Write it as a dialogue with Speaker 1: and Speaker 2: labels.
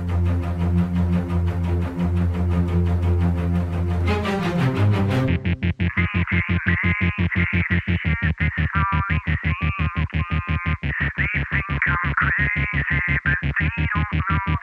Speaker 1: They think I'm crazy, but they don't know